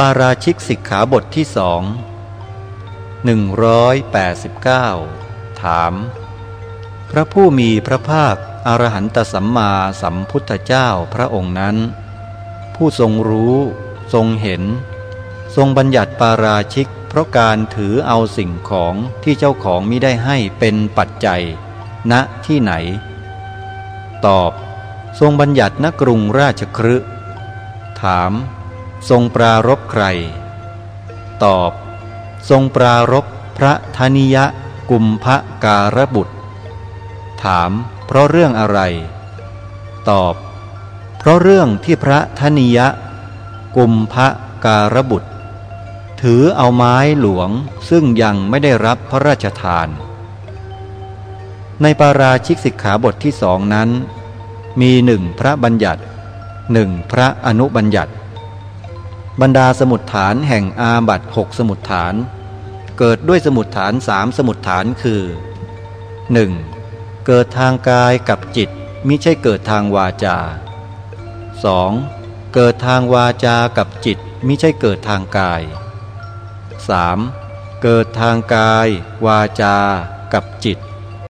ปาราชิกสิกขาบทที่สองหนึ่งร้อยแปดสิบเก้าถาม พระผู้มีพระภาคอรหันตสัมมาสัมพุทธเจ้าพระองค์นั้น ผู้ทรงรู้ทรงเห็น ทรงบัญญัติปาราชิก เพราะการถือเอาสิ่งของที่เจ้าของมิได้ให้เป็นปัจจัยณที่ไหน ตอบ ทรงบัญญัติณกรุงราชครึถาม ทรงปรารบใคร ตอบ ทรงปรารบพระธนิยะกุมภการบุตร ถาม เพราะเรื่องอะไร ตอบ เพราะเรื่องที่พระธนิยะ กุมภการบุตร ถือเอาไม้หลวงซึ่งยังไม่ได้รับพระราชทาน ในปาราชิกสิกขาบทที่สองนั้น มีหนึ่งพระบัญญัติหนึ่งพระอนุบัญญัติ บรรดาสมุดฐานแห่งอาบัตหกสมุดฐาน เกิดด้วยสมุดฐานสามสมุดฐานคือ 1. เกิดทางกายกับจิตมิใช่เกิดทางวาจา 2. เกิดทางวาจากับจิตมิใช่เกิดทางกาย 3. เกิดทางกายวาจากับจิต